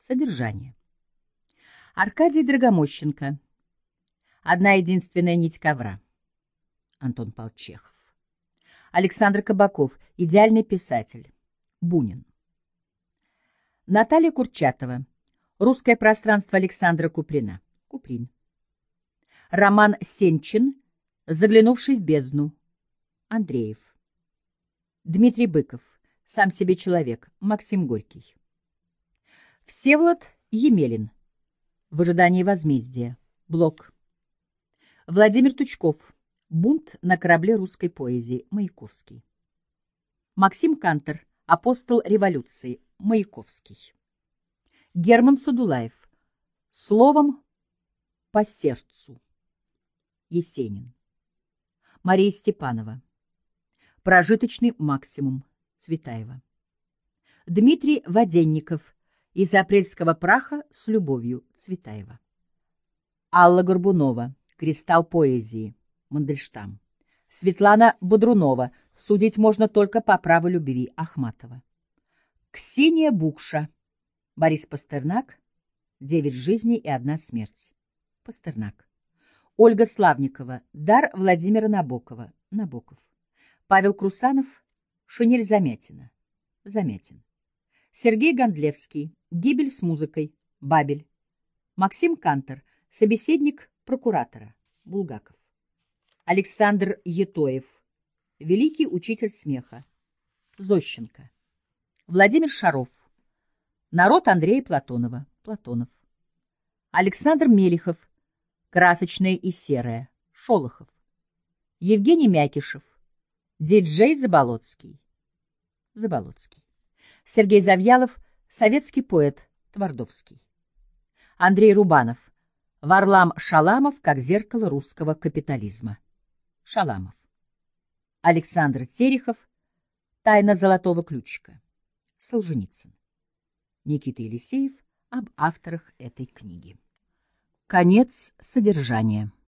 Содержание. Аркадий Драгомощенко. Одна единственная нить ковра. Антон Полчехов. Александр Кабаков. Идеальный писатель. Бунин. Наталья Курчатова. Русское пространство Александра Куприна. Куприн. Роман Сенчин. Заглянувший в бездну. Андреев. Дмитрий Быков. Сам себе человек. Максим Горький. Всеволод Емелин. В ожидании возмездия. Блок. Владимир Тучков. Бунт на корабле русской поэзии. Маяковский. Максим Кантер. Апостол революции. Маяковский. Герман Садулаев. Словом по сердцу. Есенин. Мария Степанова. Прожиточный максимум. Цветаева. Дмитрий Воденников. Из апрельского праха с любовью. Цветаева. Алла Горбунова. Кристалл поэзии. Мандельштам. Светлана Бодрунова. Судить можно только по праву любви. Ахматова. Ксения Букша. Борис Пастернак. Девять жизней и одна смерть. Пастернак. Ольга Славникова. Дар Владимира Набокова. Набоков. Павел Крусанов. Шинель Замятина. Замятин. Сергей Гондлевский. Гибель с музыкой. Бабель. Максим Кантер. Собеседник прокуратора. Булгаков. Александр Етоев. Великий учитель смеха. Зощенко. Владимир Шаров. Народ Андрея Платонова. Платонов. Александр Мелихов. Красочное и серое. Шолохов. Евгений Мякишев. Диджей Заболоцкий. Заболоцкий. Сергей Завьялов. Советский поэт. Твардовский. Андрей Рубанов. Варлам Шаламов как зеркало русского капитализма. Шаламов. Александр Терехов. Тайна золотого ключика. Солженицын. Никита Елисеев об авторах этой книги. Конец содержания.